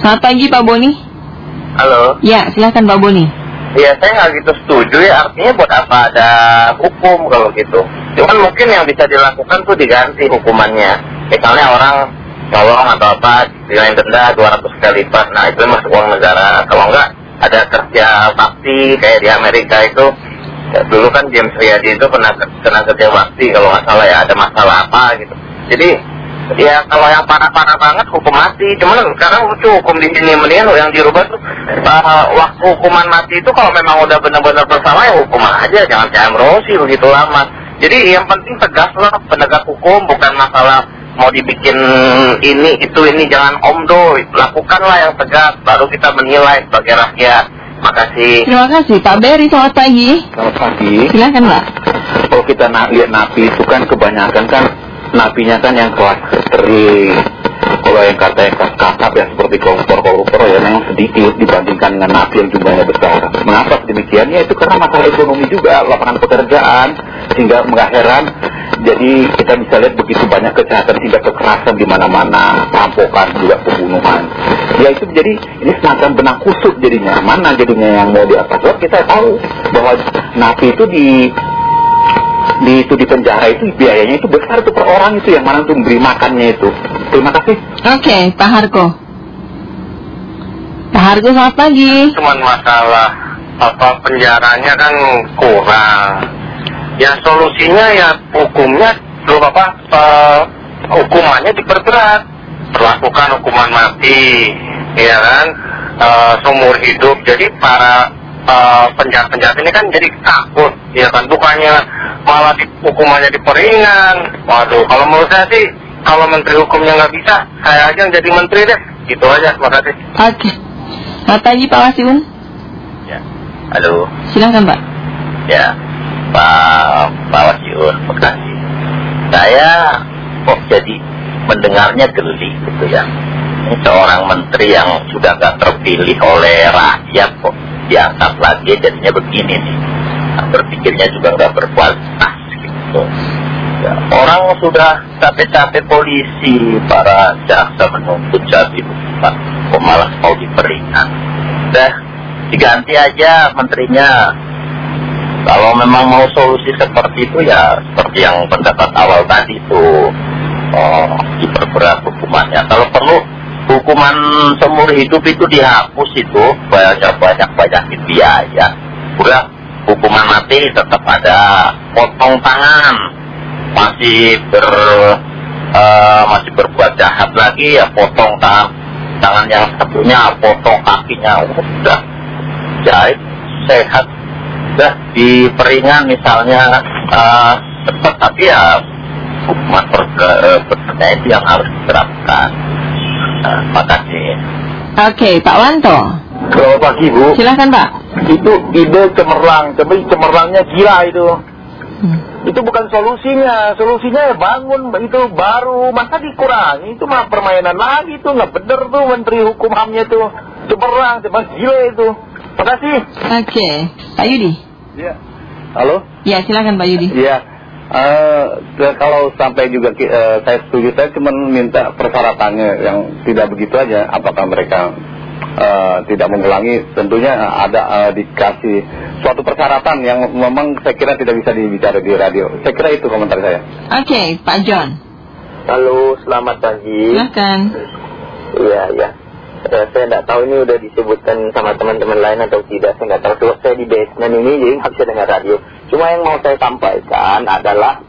Selamat pagi Pak Boni. Halo. Ya, silahkan Pak Boni. Ya saya nggak gitu setuju ya artinya buat apa ada hukum kalau gitu. Cuman mungkin yang bisa dilakukan tuh diganti hukumannya. Misalnya orang tolong atau apa dengan denda 200 kali lipat. Nah itu masuk uang negara. Kalau enggak ada kerja bakti kayak di Amerika itu ya, dulu kan James Riyadi itu pernah kena kerja bakti kalau nggak salah ya ada masalah apa gitu. Jadi ya kalau yang parah-parah banget hukum mati. Cuman sekarang lucu hukum di sini mendingan yang dirubah tuh uh, waktu hukuman mati itu kalau memang udah benar-benar bersalah ya hukuman aja jangan kayak amrosi begitu lama. Jadi yang penting tegas lah penegak hukum bukan masalah mau dibikin ini itu ini jangan omdo lakukanlah yang tegas baru kita menilai sebagai rakyat. Makasih. Terima kasih Pak Berry, selamat pagi. Selamat pagi. Silahkan Pak. Kalau kita na lihat napi itu kan kebanyakan kan napinya kan yang kelas sering. Kalau yang kata yang kakap yang seperti koruptor-koruptor ya memang sedikit dibandingkan dengan napi yang jumlahnya besar. Mengapa demikian? Ya itu karena masalah ekonomi juga, lapangan pekerjaan, sehingga nggak. Jadi kita bisa lihat begitu banyak kejahatan sehingga kekerasan di mana-mana, perampokan juga pembunuhan. Ya itu jadi ini semacam benang kusut jadinya. Mana jadinya yang mau di atas? Kita tahu bahwa napi itu di di itu di penjara itu biayanya itu besar itu per orang itu yang mana untuk memberi makannya itu. Terima kasih. Oke, Pak Harko. Pak Harko, selamat pagi. Cuman masalah apa penjaranya kan kurang. Ya solusinya ya hukumnya belum apa eh, hukumannya diperberat. Perlakukan hukuman mati, ya kan? Eh, seumur hidup. Jadi para eh, penjahat-penjahat ini kan jadi takut, ya kan? Bukannya malah di, hukumannya diperingan. Waduh, kalau menurut saya sih kalau menteri hukumnya nggak bisa, saya aja yang jadi menteri deh. Gitu aja, terima kasih. Oke. Selamat pagi Pak Wasiun. Ya. Halo. Silahkan Pak. Ya, Pak Pak Wasiun, Bekasi. Saya kok jadi mendengarnya geli gitu ya. Ini seorang menteri yang sudah gak terpilih oleh rakyat kok diangkat lagi jadinya begini nih. Nah, berpikirnya juga nggak berkualitas gitu. Ya, orang sudah capek-capek polisi, para jaksa menuntut jadi Pak, kok malah mau diperingan. Udah diganti aja menterinya kalau memang mau solusi seperti itu ya seperti yang pendapat awal tadi itu oh, diperberat hukumannya. Kalau perlu hukuman seumur hidup itu dihapus itu banyak banyak banyakin biaya. Udah hukuman mati tetap ada potong tangan masih ber eh, masih berbuat jahat lagi ya potong tangan tangan yang satunya potong kakinya udah jahit sehat udah diperingan misalnya uh, tapi ya hukuman perbedaannya itu yang harus diterapkan. Uh, makasih. Oke, Pak Wanto. Selamat pagi Bu. Silahkan Pak. Itu ide cemerlang, tapi cemerlangnya gila itu. Hmm. Itu bukan solusinya, solusinya ya bangun itu baru, masa dikurangi itu mah permainan lagi itu nggak bener tuh Menteri Hukum Hamnya tuh cemerlang, cemerlang gila itu. Makasih. Oke, Pak Yudi. Iya. Halo. Ya, silahkan Pak Yudi. Iya. Eh, kalau sampai juga eh, saya setuju, saya cuma minta persyaratannya yang tidak begitu aja. Apakah mereka eh, tidak mengulangi? Tentunya ada eh, dikasih suatu persyaratan yang memang saya kira tidak bisa dibicara di radio. Saya kira itu komentar saya. Oke, Pak John. Halo, selamat pagi. Silahkan. Iya, iya. Saya nggak tahu ini udah disebutkan sama teman-teman lain atau tidak. Saya nggak tahu. Sebab saya di basement ini jadi nggak bisa dengar radio. Cuma yang mau saya sampaikan adalah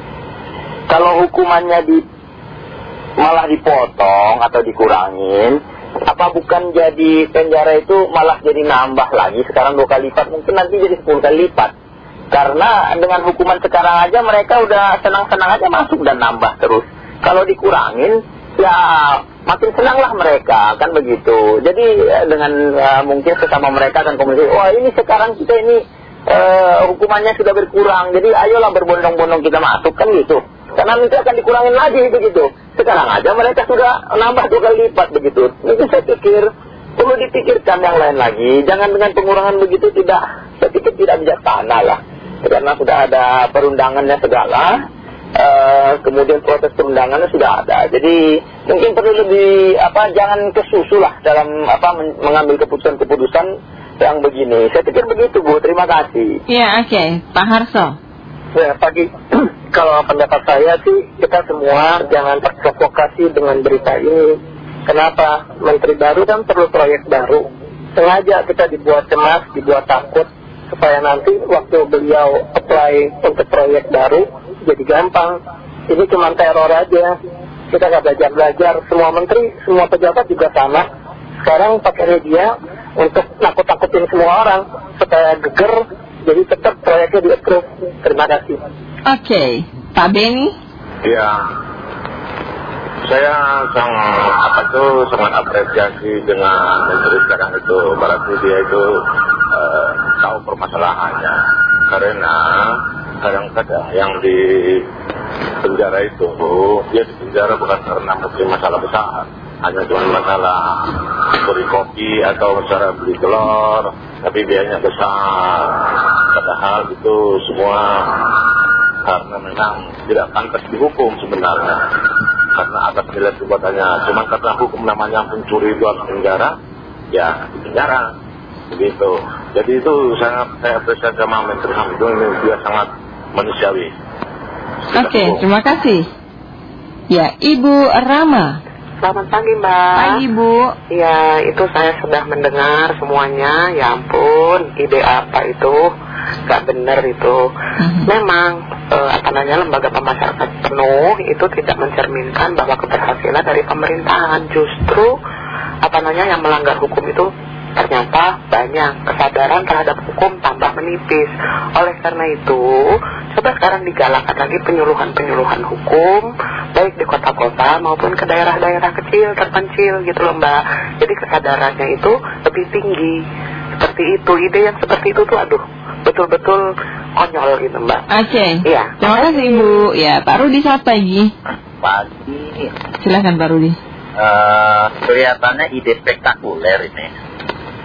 kalau hukumannya di malah dipotong atau dikurangin, apa bukan jadi penjara itu malah jadi nambah lagi sekarang dua kali lipat mungkin nanti jadi sepuluh kali lipat karena dengan hukuman sekarang aja mereka udah senang-senang aja masuk dan nambah terus kalau dikurangin ya makin senanglah mereka kan begitu. Jadi eh, dengan eh, mungkin sesama mereka akan komunikasi wah ini sekarang kita ini eh, hukumannya sudah berkurang jadi ayolah berbondong-bondong kita masuk kan gitu. Karena nanti akan dikurangin lagi begitu. Sekarang aja mereka sudah nambah dua kali lipat begitu. Itu saya pikir perlu dipikirkan yang lain lagi. Jangan dengan pengurangan begitu tidak. Saya pikir tidak bijaksana lah. Karena sudah ada perundangannya segala eh, kemudian proses perundangannya sudah ada. Jadi mungkin perlu lebih apa jangan kesusu lah dalam apa men- mengambil keputusan-keputusan yang begini. Saya pikir begitu Bu. Terima kasih. Ya, oke. Pak Harso. Ya, pagi. Kalau pendapat saya sih, kita semua jangan terprovokasi dengan berita ini. Kenapa? Menteri baru kan perlu proyek baru. Sengaja kita dibuat cemas, dibuat takut, supaya nanti waktu beliau apply untuk proyek baru, jadi gampang. Ini cuma teror aja. Kita nggak belajar-belajar. Semua menteri, semua pejabat juga sama. Sekarang pakai media untuk nakut-nakutin semua orang, supaya geger, jadi tetap proyeknya di-approve. Terima kasih. Oke. Pak Beni. Ya, saya sangat apa tuh sangat apresiasi dengan menteri sekarang itu berarti dia itu eh, tahu permasalahannya karena kadang-kadang yang di penjara itu dia di penjara bukan karena mungkin masalah besar hanya cuma masalah beli kopi atau masalah beli telur tapi biayanya besar. Padahal itu semua karena memang tidak pantas dihukum sebenarnya. Karena atas nilai perbuatannya cuma karena hukum namanya pencuri itu harus penjara ya di penjara. Begitu. Jadi itu sangat saya apresiasi sama Menteri Hamidun ini dia sangat manusiawi Oke, terima kasih. Ya, Ibu Rama. Selamat pagi Mbak. Pagi, Bu. Ya itu saya sudah mendengar semuanya. Ya ampun, ide apa itu? Gak benar itu. Mhm. Memang eh, apa namanya lembaga pemasyarakatan penuh itu tidak mencerminkan bahwa keberhasilan dari pemerintahan justru apa namanya yang melanggar hukum itu ternyata banyak kesadaran terhadap hukum tambah menipis. Oleh karena itu, coba sekarang digalakkan lagi penyuluhan-penyuluhan hukum baik di kota-kota maupun ke daerah-daerah kecil terpencil gitu loh Mbak. Jadi kesadarannya itu lebih tinggi. Seperti itu, ide yang seperti itu tuh aduh betul-betul konyol gitu Mbak. Oke. Iya. Terima kasih, Ibu. Ya, Pak Rudi selamat pagi. Pagi Silakan Pak Rudi. eh, kelihatannya ide spektakuler ini.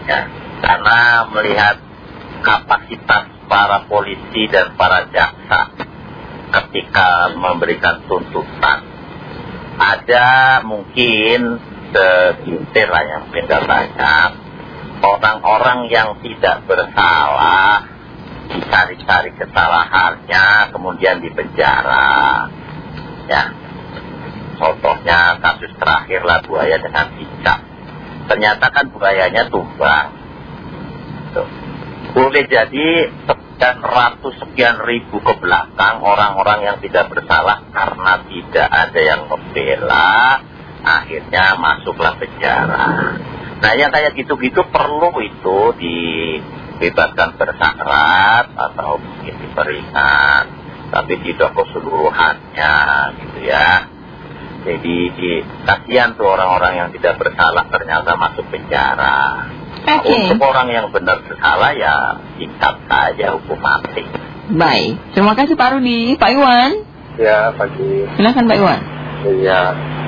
Ya, karena melihat kapasitas para polisi dan para jaksa ketika memberikan tuntutan. Ada mungkin segintir lah yang nggak banyak. Orang-orang yang tidak bersalah dicari-cari kesalahannya kemudian dipenjara. Ya, contohnya kasus terakhir lah buaya dengan cicak. Ternyata kan buayanya tumbang. Tuh. Boleh jadi sekian ratus sekian ribu ke belakang orang-orang yang tidak bersalah karena tidak ada yang membela, akhirnya masuklah penjara. Nah yang kayak gitu-gitu perlu itu dibebaskan bersyarat atau mungkin diperingat, tapi tidak keseluruhannya gitu ya. Jadi di- kasihan tuh orang-orang yang tidak bersalah ternyata masuk penjara. Nah, Oke. Untuk orang yang benar bersalah ya singkat saja hukum mati. Baik. Terima kasih Pak Rudi. Pak Iwan. ya pagi Silakan Pak Iwan. Iya,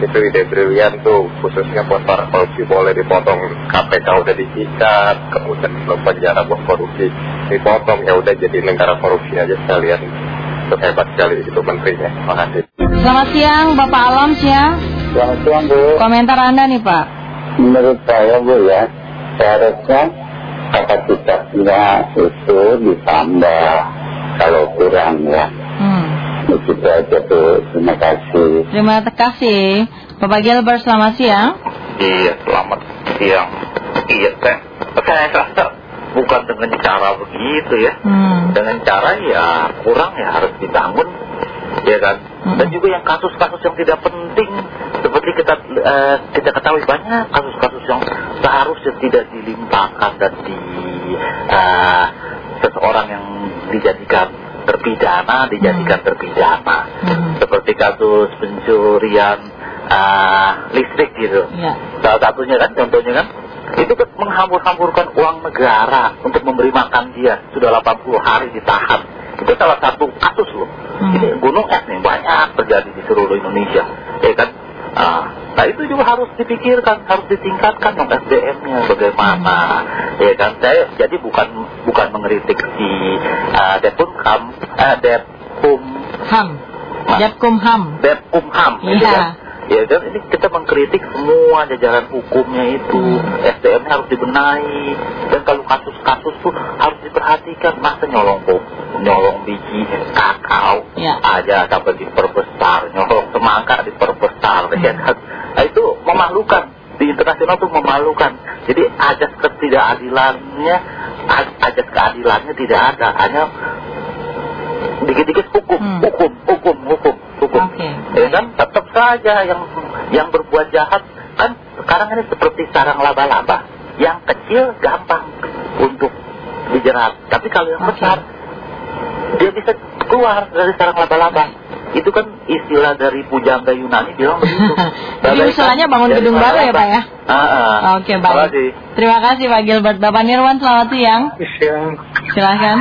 itu ide brilian tuh, khususnya buat para korupsi boleh dipotong KPK udah disikat, kemudian belum penjara buat korupsi dipotong, ya udah jadi negara korupsi aja sekalian. Itu hebat sekali itu menterinya. Makasih. Selamat siang Bapak Alam siang. Selamat siang Bu. Komentar Anda nih Pak. Menurut saya Bu ya, seharusnya kapasitasnya itu ditambah kalau kurang ya. Hmm. Begitu aja Bu. Terima kasih. Terima kasih. Bapak Gilbert selamat siang. Iya, selamat siang. Iya, teh. Saya rasa bukan dengan cara begitu ya. Hmm. Dengan cara ya kurang ya harus dibangun, ya kan. Hmm. Dan juga yang kasus-kasus yang tidak penting, seperti kita eh, kita ketahui banyak kasus-kasus yang seharusnya tidak dilimpahkan dan di eh, seseorang yang dijadikan terpidana dijadikan terpidana. Hmm. Seperti kasus pencurian eh, listrik gitu. Ya. Salah satunya kan, contohnya kan, itu kan menghambur-hamburkan uang negara untuk memberi makan dia. Sudah 80 hari ditahan. Itu salah satu kasus loh. Hmm. Ini gunung es nih banyak terjadi di seluruh Indonesia. Ya kan? Ah, nah itu juga harus dipikirkan, harus ditingkatkan yang SDM-nya bagaimana. Ya kan? Saya jadi bukan bukan mengkritik si uh, Depunkam, uh, Depum Ham. Nah, Japkumham. Bepkumham gitu Iya. kan. Ya dan ini kita mengkritik semua jajaran hukumnya itu, SDM-nya harus dibenahi dan kalau kasus-kasus tuh harus diperhatikan masa nyolong kok nyolong biji kakao Ya. aja sampai diperbesar, nyolong semangka diperbesar, ya kan? Nah, itu memalukan di internasional tuh memalukan. Jadi ajas ketidakadilannya, ajas keadilannya tidak ada, hanya dikit-dikit hukum, Hmm. hukum, hukum, hukum, hukum. Oke. Ya kan, tetap saja yang yang berbuat jahat kan sekarang ini seperti sarang laba-laba. Yang kecil gampang untuk dijerat, tapi kalau yang besar dia bisa keluar dari sarang laba-laba. Itu kan istilah dari pujangga Yunani bilang begitu. Jadi usulannya bangun gedung baru ya. Pak ya? Ah, ah. Oke, Terima baik. kasih. Terima kasih Pak Gilbert. Bapak Nirwan, selamat siang. Yang Silahkan.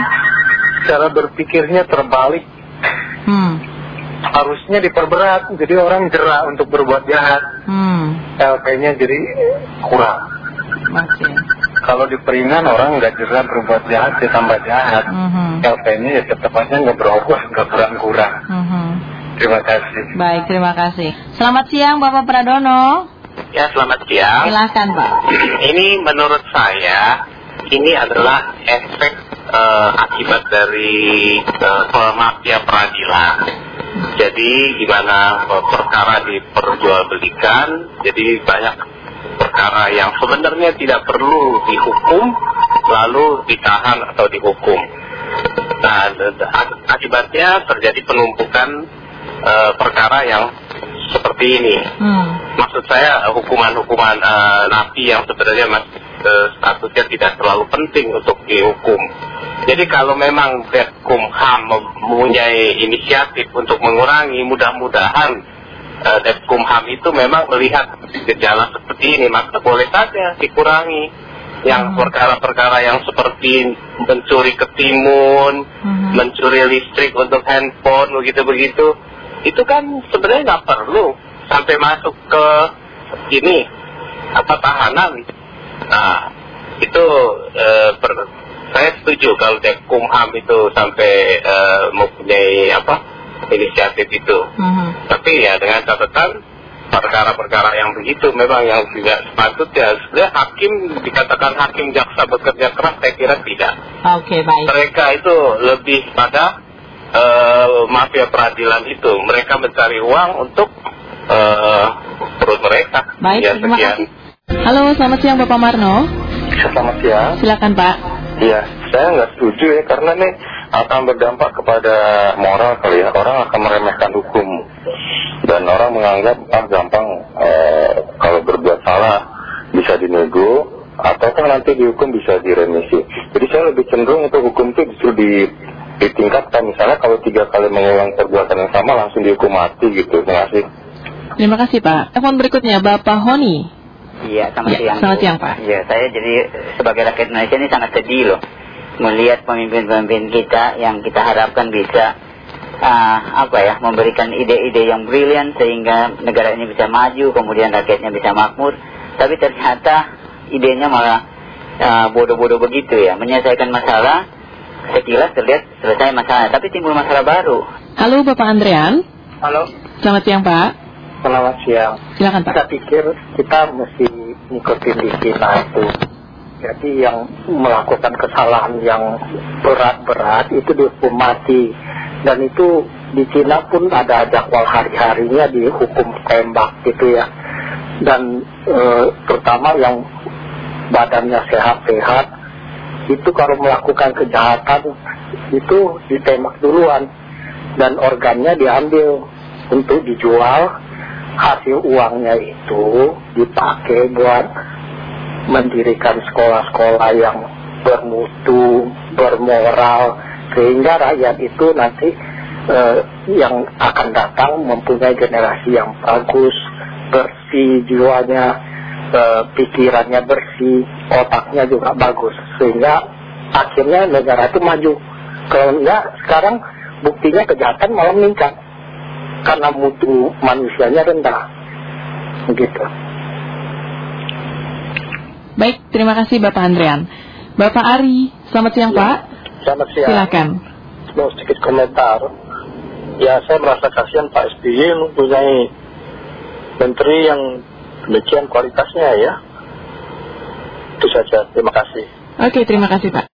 cara berpikirnya terbalik. Hmm. Harusnya diperberat, jadi orang jerak untuk berbuat jahat. Hmm. LP-nya jadi kurang. Oke. Kalau diperingan orang nggak jerak berbuat jahat, dia tambah jahat. Mhm. LP-nya ya tetap aja nggak berubah, nggak kurang-kurang. Mhm. Terima kasih. Baik, terima kasih. Selamat siang Bapak Pradono. Ya, selamat siang. Silahkan Pak. Ini menurut saya ini adalah efek eh, akibat dari uh, mafia peradilan. Jadi gimana eh, perkara diperjualbelikan, jadi banyak perkara yang sebenarnya tidak perlu dihukum, lalu ditahan atau dihukum. Nah, akibatnya terjadi penumpukan eh, perkara yang seperti ini Hmm. maksud saya hukuman-hukuman eh, napi yang sebenarnya mas, statusnya tidak terlalu penting untuk dihukum. Jadi kalau memang Dekumham mempunyai inisiatif untuk mengurangi, mudah-mudahan eh, Dekumham itu memang melihat gejala seperti ini, maka boleh saja dikurangi. Yang perkara-perkara yang seperti mencuri ketimun, Mhm. mencuri listrik untuk handphone begitu-begitu, itu kan sebenarnya nggak perlu sampai masuk ke ini apa tahanan. Nah itu eh, per- saya setuju kalau Dekumham itu sampai eh, mempunyai apa inisiatif itu. Mhm. Tapi ya dengan catatan perkara-perkara yang begitu memang yang tidak sepatutnya. Sebenarnya hakim dikatakan hakim jaksa bekerja keras saya kira tidak Oke, baik. mereka itu lebih pada eh, mafia peradilan itu. Mereka mencari uang untuk eh, perut mereka. Baik, Ya, terima sekian. kasih. Halo, selamat siang Bapak Marno. Selamat siang. Silakan Pak. Iya, saya nggak setuju ya karena ini akan berdampak kepada moral kali ya. Orang akan meremehkan hukum dan orang menganggap ah gampang eh, kalau berbuat salah bisa dinego atau kan nanti dihukum bisa diremisi. Jadi saya lebih cenderung untuk hukum itu justru di ditingkatkan misalnya kalau tiga kali mengulang perbuatan yang sama langsung dihukum mati gitu. Terima kasih. Terima kasih Pak. Telepon berikutnya Bapak Honi. Iya, selamat Ya, siang. selamat siang, Pak. Iya, saya jadi sebagai rakyat Indonesia ini sangat sedih loh. Melihat pemimpin-pemimpin kita yang kita harapkan bisa ah, apa ya, memberikan ide-ide yang brilian sehingga negara ini bisa maju, kemudian rakyatnya bisa makmur. Tapi ternyata idenya malah ah, bodoh-bodoh begitu ya, menyelesaikan masalah sekilas terlihat selesai masalah, tapi timbul masalah baru. Halo Bapak Andrean. Halo, Selamat siang Pak. Selamat siang. Silakan Pak. Saya pikir kita mesti ngikutin di Cina itu. Jadi yang melakukan kesalahan yang berat-berat itu dihukum mati. Dan itu di Cina pun ada jadwal hari-harinya dihukum tembak gitu ya. Dan eh, terutama yang badannya sehat-sehat itu kalau melakukan kejahatan itu ditembak duluan dan organnya diambil untuk dijual hasil uangnya itu dipakai buat mendirikan sekolah-sekolah yang bermutu, bermoral, sehingga rakyat itu nanti eh, yang akan datang mempunyai generasi yang bagus, bersih jiwanya, eh, pikirannya bersih, otaknya juga bagus, sehingga akhirnya negara itu maju. Kalau enggak, sekarang buktinya kejahatan malah meningkat karena mutu manusianya rendah. Begitu. Baik, terima kasih Bapak Andrean. Bapak Ari, selamat siang Pak. Selamat siang. Silakan. Mau sedikit komentar. ya saya merasa kasihan Pak SBY mempunyai menteri yang demikian kualitasnya ya. Itu saja, terima kasih. Oke, terima kasih Pak.